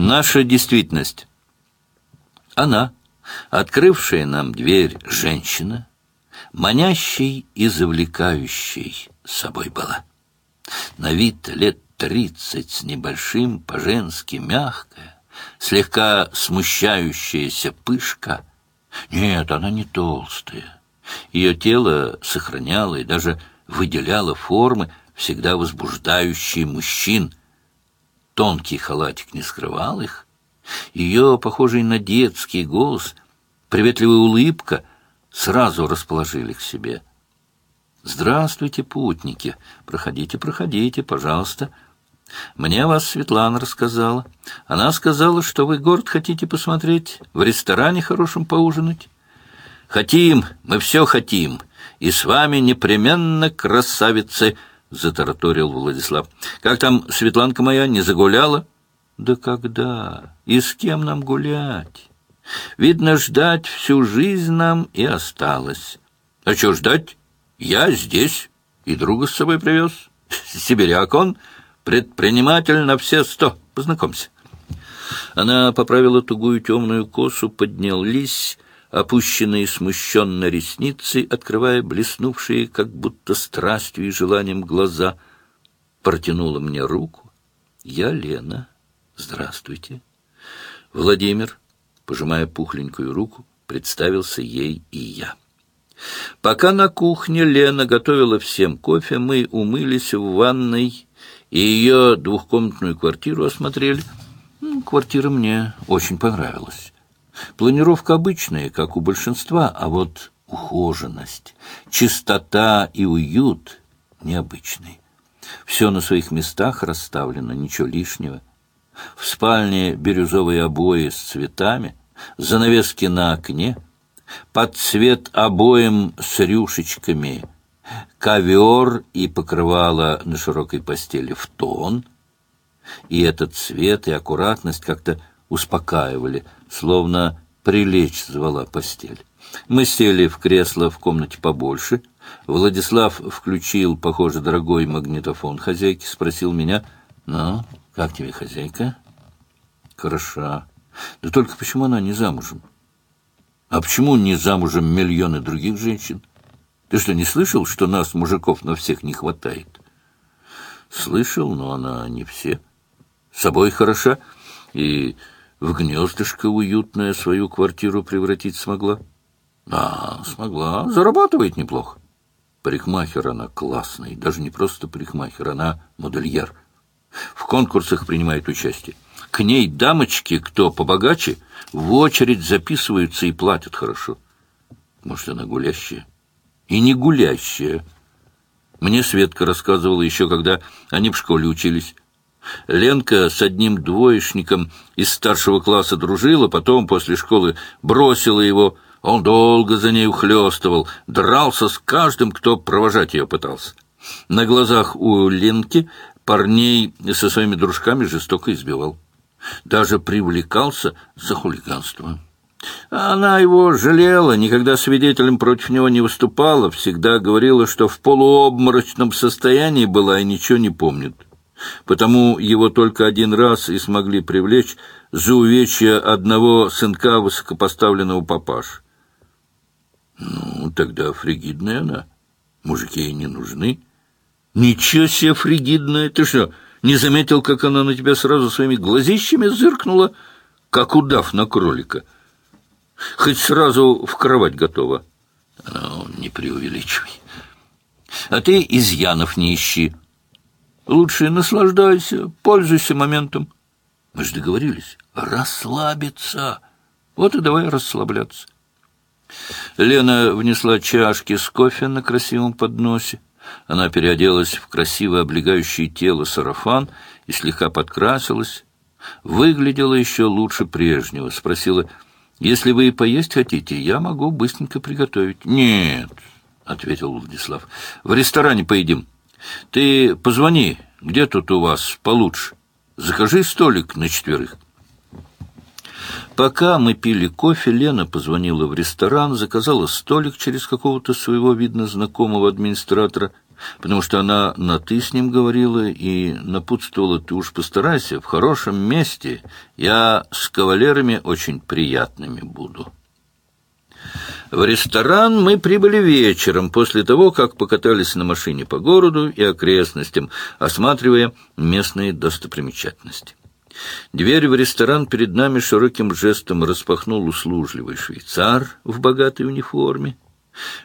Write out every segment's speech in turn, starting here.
Наша действительность. Она, открывшая нам дверь женщина, манящей и завлекающей собой была. На вид лет тридцать с небольшим, по-женски мягкая, слегка смущающаяся пышка. Нет, она не толстая. Ее тело сохраняло и даже выделяло формы, всегда возбуждающие мужчин. Тонкий халатик не скрывал их. Ее, похожий на детский голос, приветливая улыбка сразу расположили к себе. «Здравствуйте, путники! Проходите, проходите, пожалуйста!» Мне вас Светлана рассказала. Она сказала, что вы город хотите посмотреть, в ресторане хорошем поужинать. Хотим, мы все хотим, и с вами непременно красавицы, — затараторил Владислав. Как там Светланка моя не загуляла? Да когда? И с кем нам гулять? Видно, ждать всю жизнь нам и осталось. А что ждать? Я здесь и друга с собой привез. Сибиряк он... Предприниматель на все сто. Познакомься. Она поправила тугую темную косу, поднялись, опущенные смущенно ресницы, открывая блеснувшие, как будто страстью и желанием глаза, протянула мне руку. Я Лена. Здравствуйте. Владимир, пожимая пухленькую руку, представился ей и я. Пока на кухне Лена готовила всем кофе, мы умылись в ванной и ее двухкомнатную квартиру осмотрели. Квартира мне очень понравилась. Планировка обычная, как у большинства, а вот ухоженность, чистота и уют необычный. Все на своих местах расставлено, ничего лишнего. В спальне бирюзовые обои с цветами, занавески на окне, под цвет обоем с рюшечками — ковер и покрывало на широкой постели в тон, и этот цвет и аккуратность как-то успокаивали, словно прилечь звала постель. Мы сели в кресло в комнате побольше. Владислав включил, похоже, дорогой магнитофон хозяйки, спросил меня, «Ну, как тебе хозяйка?» «Хороша. Да только почему она не замужем?» «А почему не замужем миллионы других женщин?» Ты что, не слышал, что нас, мужиков, на всех не хватает? Слышал, но она не все. С собой хороша и в гнездышко уютное свою квартиру превратить смогла. Да, смогла. Зарабатывает неплохо. Парикмахер она классный. Даже не просто парикмахер, она модельер. В конкурсах принимает участие. К ней дамочки, кто побогаче, в очередь записываются и платят хорошо. Может, она гулящая? и не гулящая. Мне Светка рассказывала еще, когда они в школе учились. Ленка с одним двоечником из старшего класса дружила, потом после школы бросила его. Он долго за ней ухлёстывал, дрался с каждым, кто провожать ее пытался. На глазах у Ленки парней со своими дружками жестоко избивал. Даже привлекался за хулиганство. Она его жалела, никогда свидетелем против него не выступала, всегда говорила, что в полуобморочном состоянии была и ничего не помнит. Потому его только один раз и смогли привлечь за увечья одного сынка высокопоставленного папаш. Ну, тогда фригидная она. Мужики ей не нужны. Ничего себе фригидная! Ты что, не заметил, как она на тебя сразу своими глазищами зыркнула, как удав на кролика?» Хоть сразу в кровать готова. Ну, не преувеличивай. А ты изъянов не ищи. Лучше наслаждайся, пользуйся моментом. Мы же договорились. Расслабиться. Вот и давай расслабляться. Лена внесла чашки с кофе на красивом подносе. Она переоделась в красиво облегающее тело сарафан и слегка подкрасилась. Выглядела еще лучше прежнего. Спросила, если вы и поесть хотите, я могу быстренько приготовить. Нет, ответил Владислав. В ресторане поедим. Ты позвони, где тут у вас получше. Закажи столик на четверых. Пока мы пили кофе, Лена позвонила в ресторан, заказала столик через какого-то своего, видно, знакомого администратора. потому что она на «ты» с ним говорила и напутствовала, ты уж постарайся, в хорошем месте я с кавалерами очень приятными буду. В ресторан мы прибыли вечером, после того, как покатались на машине по городу и окрестностям, осматривая местные достопримечательности. Дверь в ресторан перед нами широким жестом распахнул услужливый швейцар в богатой униформе.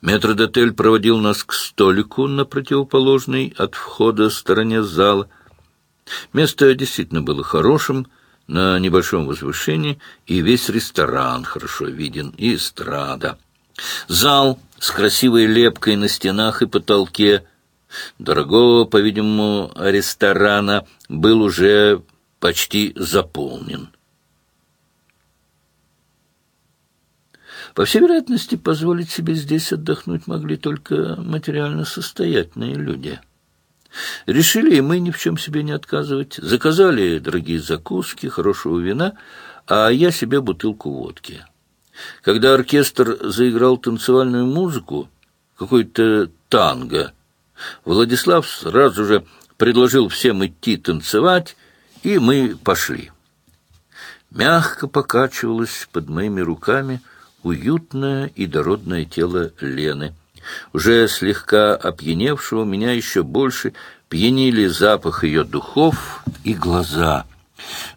Метродотель проводил нас к столику на противоположной от входа стороне зала. Место действительно было хорошим, на небольшом возвышении, и весь ресторан хорошо виден, и эстрада. Зал с красивой лепкой на стенах и потолке дорогого, по-видимому, ресторана был уже почти заполнен. По всей вероятности, позволить себе здесь отдохнуть могли только материально состоятельные люди. Решили и мы ни в чем себе не отказывать. Заказали дорогие закуски, хорошего вина, а я себе бутылку водки. Когда оркестр заиграл танцевальную музыку, какой-то танго, Владислав сразу же предложил всем идти танцевать, и мы пошли. Мягко покачивалось под моими руками уютное и дородное тело Лены. Уже слегка опьяневшего меня еще больше пьянили запах ее духов и глаза.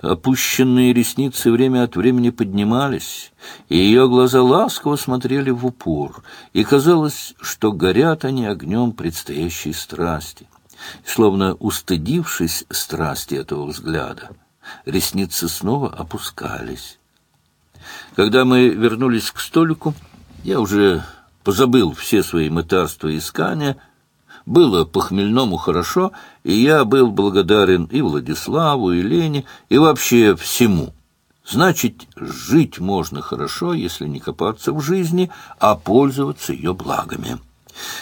Опущенные ресницы время от времени поднимались, и ее глаза ласково смотрели в упор, и казалось, что горят они огнем предстоящей страсти. Словно устыдившись страсти этого взгляда, ресницы снова опускались. Когда мы вернулись к столику, я уже позабыл все свои мытарства и искания. Было по-хмельному хорошо, и я был благодарен и Владиславу, и Лене, и вообще всему. Значит, жить можно хорошо, если не копаться в жизни, а пользоваться ее благами.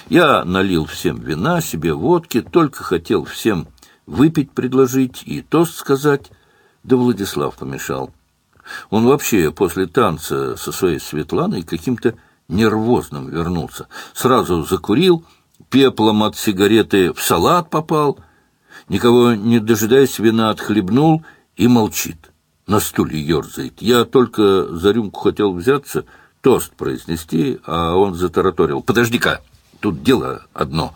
Я налил всем вина, себе водки, только хотел всем выпить предложить и тост сказать, да Владислав помешал. Он вообще после танца со своей Светланой каким-то нервозным вернулся. Сразу закурил, пеплом от сигареты в салат попал, никого не дожидаясь вина отхлебнул и молчит. На стуле ерзает. Я только за рюмку хотел взяться, тост произнести, а он затараторил. «Подожди-ка, тут дело одно.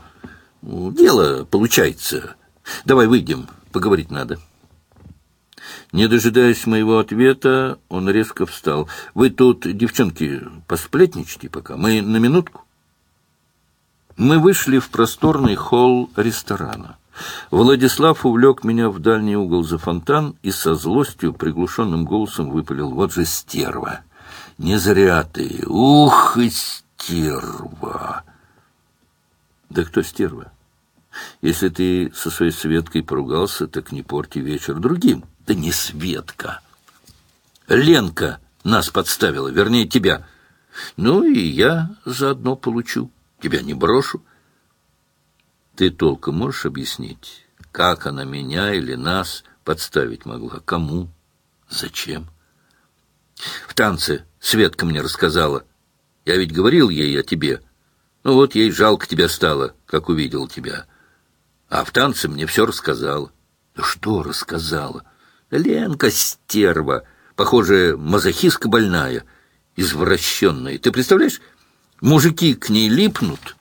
Дело получается. Давай выйдем, поговорить надо». Не дожидаясь моего ответа, он резко встал. «Вы тут, девчонки, посплетничайте пока. Мы на минутку?» Мы вышли в просторный холл ресторана. Владислав увлек меня в дальний угол за фонтан и со злостью приглушенным голосом выпалил. «Вот же стерва! Не зря ты! Ух и стерва!» «Да кто стерва? Если ты со своей Светкой поругался, так не порти вечер другим». Да не Светка. Ленка нас подставила, вернее, тебя. Ну и я заодно получу. Тебя не брошу. Ты толком можешь объяснить, как она меня или нас подставить могла? Кому? Зачем? В танце Светка мне рассказала. Я ведь говорил ей о тебе. Ну вот ей жалко тебя стало, как увидел тебя. А в танце мне все рассказала. Что рассказала? Ленка стерва, похоже, мазохистка больная, извращенная. Ты представляешь, мужики к ней липнут,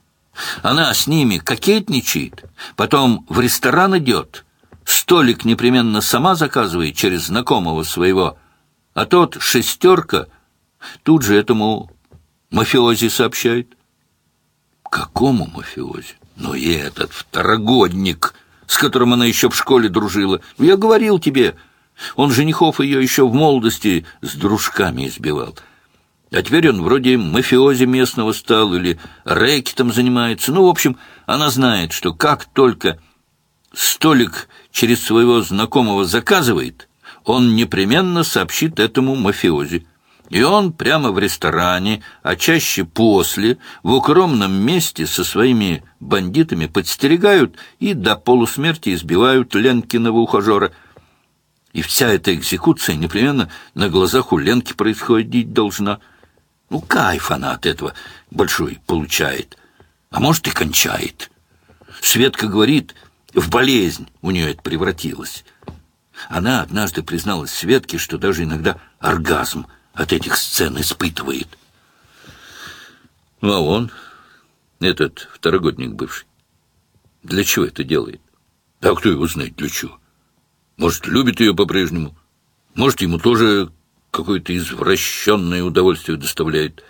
она с ними кокетничает, потом в ресторан идет, столик непременно сама заказывает через знакомого своего, а тот шестерка тут же этому мафиози сообщает. Какому мафиози? Ну и этот второгодник, с которым она еще в школе дружила. Я говорил тебе, он женихов ее еще в молодости с дружками избивал. А теперь он вроде мафиози местного стал или рэкетом занимается. Ну, в общем, она знает, что как только столик через своего знакомого заказывает, он непременно сообщит этому мафиози. И он прямо в ресторане, а чаще после, в укромном месте со своими бандитами подстерегают и до полусмерти избивают Ленкиного ухажера – и вся эта экзекуция непременно на глазах у Ленки происходить должна. Ну, кайф она от этого большой получает. А может, и кончает. Светка говорит, в болезнь у нее это превратилось. Она однажды призналась Светке, что даже иногда оргазм от этих сцен испытывает. Ну, а он, этот второгодник бывший, для чего это делает? А кто его знает для чего? Может, любит ее по-прежнему? Может, ему тоже какое-то извращенное удовольствие доставляет?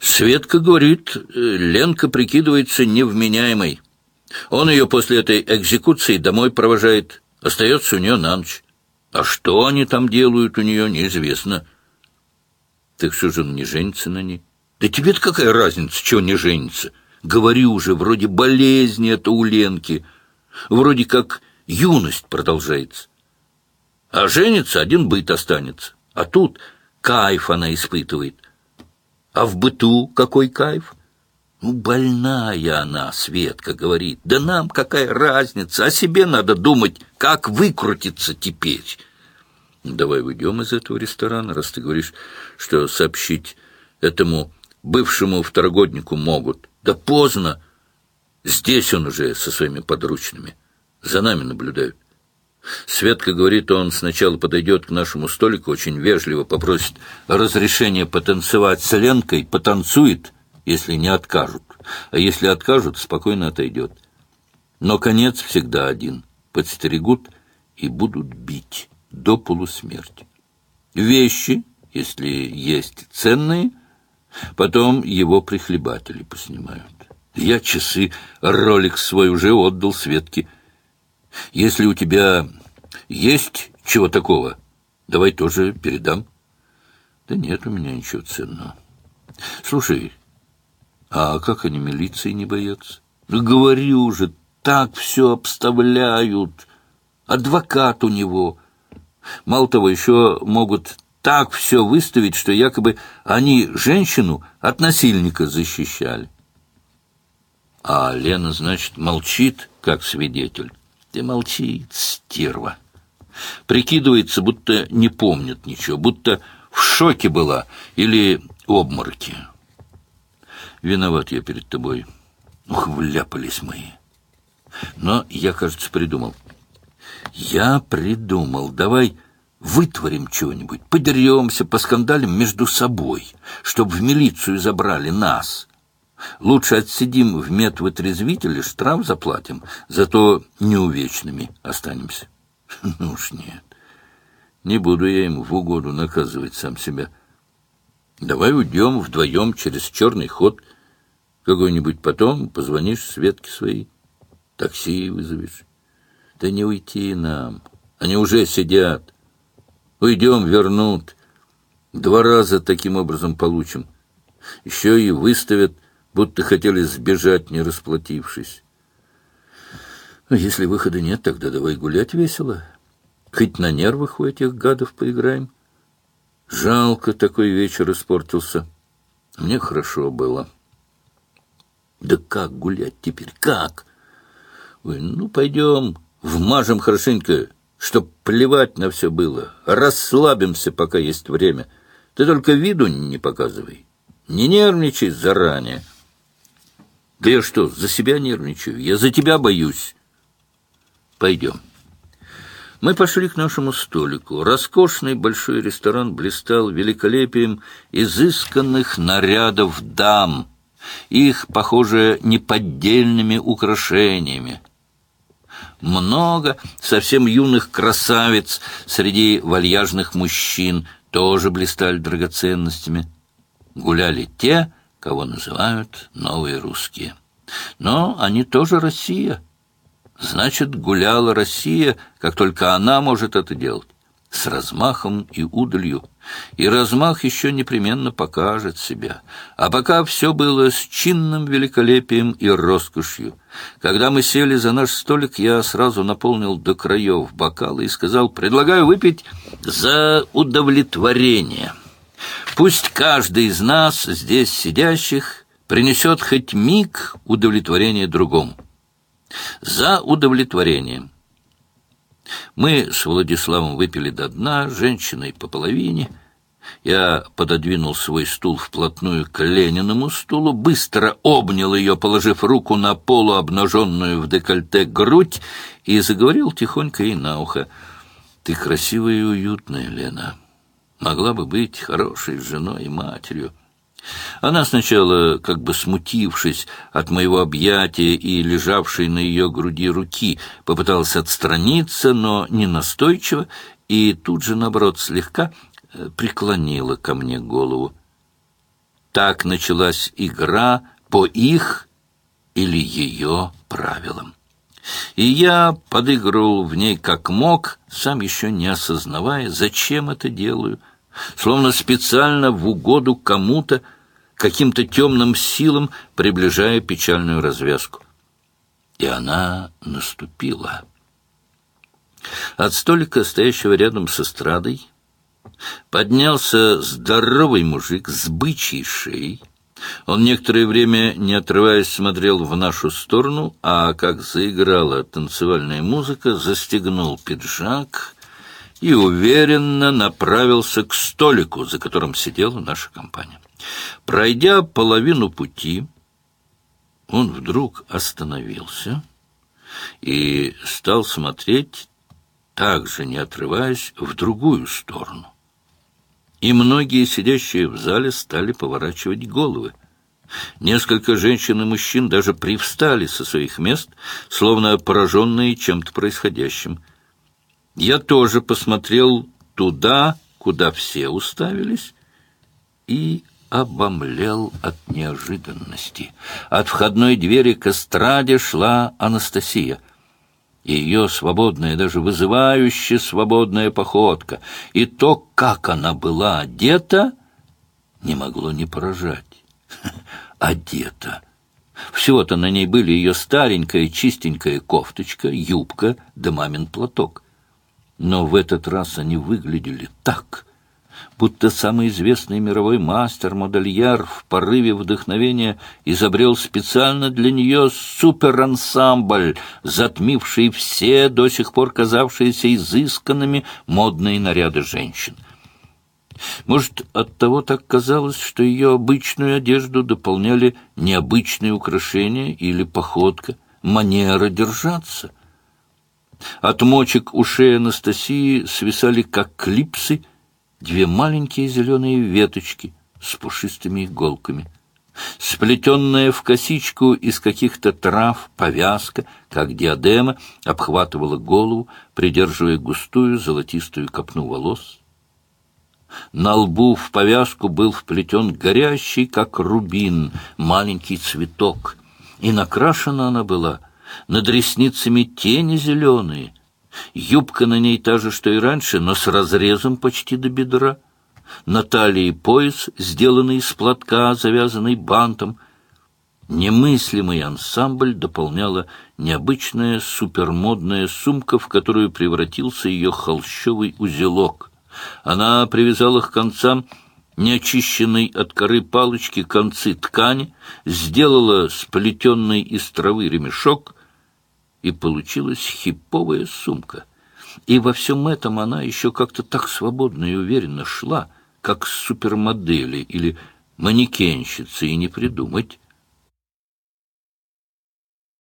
Светка говорит, Ленка прикидывается невменяемой. Он ее после этой экзекуции домой провожает, остается у нее на ночь. А что они там делают у нее, неизвестно. Так что же он не женится на ней? Да тебе-то какая разница, чего не женится? Говори уже, вроде болезни это у Ленки, вроде как юность продолжается. А женится, один быт останется. А тут кайф она испытывает. А в быту какой кайф? Ну, больная она, Светка говорит. Да нам какая разница? О себе надо думать, как выкрутиться теперь. Давай уйдем из этого ресторана, раз ты говоришь, что сообщить этому бывшему второгоднику могут. Да поздно. Здесь он уже со своими подручными. За нами наблюдают. Светка говорит, он сначала подойдет к нашему столику, очень вежливо попросит разрешения потанцевать с Ленкой, потанцует — если не откажут. А если откажут, спокойно отойдет. Но конец всегда один. Подстерегут и будут бить до полусмерти. Вещи, если есть ценные, потом его прихлебатели поснимают. Я часы, ролик свой уже отдал Светке. Если у тебя есть чего такого, давай тоже передам. Да нет у меня ничего ценного. Слушай, а как они милиции не боятся? Говорю же, так все обставляют. Адвокат у него. Мало того, еще могут так все выставить, что якобы они женщину от насильника защищали. А Лена, значит, молчит, как свидетель. Ты молчи, стерва. Прикидывается, будто не помнит ничего, будто в шоке была или обмороки. Виноват я перед тобой. Ух, вляпались мы. Но я, кажется, придумал. Я придумал. Давай вытворим чего-нибудь, подеремся, поскандалим между собой, чтобы в милицию забрали нас. Лучше отсидим в медвотрезвителе, штраф заплатим, зато неувечными останемся. Ну уж нет, не буду я ему в угоду наказывать сам себя. Давай уйдем вдвоем через черный ход — какой-нибудь потом позвонишь Светке своей, такси вызовешь. Да не уйти нам, они уже сидят. Уйдем, вернут. Два раза таким образом получим. Еще и выставят, будто хотели сбежать, не расплатившись. Но если выхода нет, тогда давай гулять весело. Хоть на нервах у этих гадов поиграем. Жалко, такой вечер испортился. Мне хорошо было. Да как гулять теперь? Как? Ой, ну, пойдем, вмажем хорошенько, чтоб плевать на все было. Расслабимся, пока есть время. Ты только виду не показывай. Не нервничай заранее. Да я что, за себя нервничаю? Я за тебя боюсь. Пойдем. Мы пошли к нашему столику. Роскошный большой ресторан блистал великолепием изысканных нарядов дам — их, похоже, неподдельными украшениями. Много совсем юных красавиц среди вальяжных мужчин тоже блистали драгоценностями. Гуляли те, кого называют новые русские. Но они тоже Россия. Значит, гуляла Россия, как только она может это делать с размахом и удалью, и размах еще непременно покажет себя. А пока все было с чинным великолепием и роскошью. Когда мы сели за наш столик, я сразу наполнил до краев бокалы и сказал, предлагаю выпить за удовлетворение. Пусть каждый из нас, здесь сидящих, принесет хоть миг удовлетворения другому. За удовлетворением. Мы с Владиславом выпили до дна, женщиной по половине, Я пододвинул свой стул вплотную к Лениному стулу, быстро обнял ее, положив руку на полуобнаженную в декольте грудь, и заговорил тихонько ей на ухо. «Ты красивая и уютная, Лена. Могла бы быть хорошей женой и матерью». Она сначала, как бы смутившись от моего объятия и лежавшей на ее груди руки, попыталась отстраниться, но не настойчиво, и тут же, наоборот, слегка э, преклонила ко мне голову. Так началась игра по их или ее правилам. И я подыгрывал в ней как мог, сам еще не осознавая, зачем это делаю — словно специально в угоду кому-то, каким-то темным силам, приближая печальную развязку. И она наступила. От столика, стоящего рядом с эстрадой, поднялся здоровый мужик с бычьей шеей. Он некоторое время, не отрываясь, смотрел в нашу сторону, а как заиграла танцевальная музыка, застегнул пиджак и уверенно направился к столику, за которым сидела наша компания. Пройдя половину пути, он вдруг остановился и стал смотреть, также не отрываясь, в другую сторону. И многие, сидящие в зале, стали поворачивать головы. Несколько женщин и мужчин даже привстали со своих мест, словно пораженные чем-то происходящим – я тоже посмотрел туда, куда все уставились, и обомлел от неожиданности. От входной двери к эстраде шла Анастасия. Ее свободная, даже вызывающая свободная походка, и то, как она была одета, не могло не поражать. Одета. Всего-то на ней были ее старенькая чистенькая кофточка, юбка да мамин платок. Но в этот раз они выглядели так, будто самый известный мировой мастер-модельер в порыве вдохновения изобрел специально для нее суперансамбль, затмивший все до сих пор казавшиеся изысканными модные наряды женщин. Может, оттого так казалось, что ее обычную одежду дополняли необычные украшения или походка, манера держаться — от мочек ушей Анастасии свисали, как клипсы, две маленькие зеленые веточки с пушистыми иголками. Сплетенная в косичку из каких-то трав повязка, как диадема, обхватывала голову, придерживая густую золотистую копну волос. На лбу в повязку был вплетен горящий, как рубин, маленький цветок, и накрашена она была — над ресницами тени зеленые. Юбка на ней та же, что и раньше, но с разрезом почти до бедра. На талии пояс, сделанный из платка, завязанный бантом. Немыслимый ансамбль дополняла необычная супермодная сумка, в которую превратился ее холщовый узелок. Она привязала к концам неочищенной от коры палочки концы ткани, сделала сплетенный из травы ремешок — и получилась хиповая сумка. И во всем этом она еще как-то так свободно и уверенно шла, как супермодели или манекенщицы, и не придумать.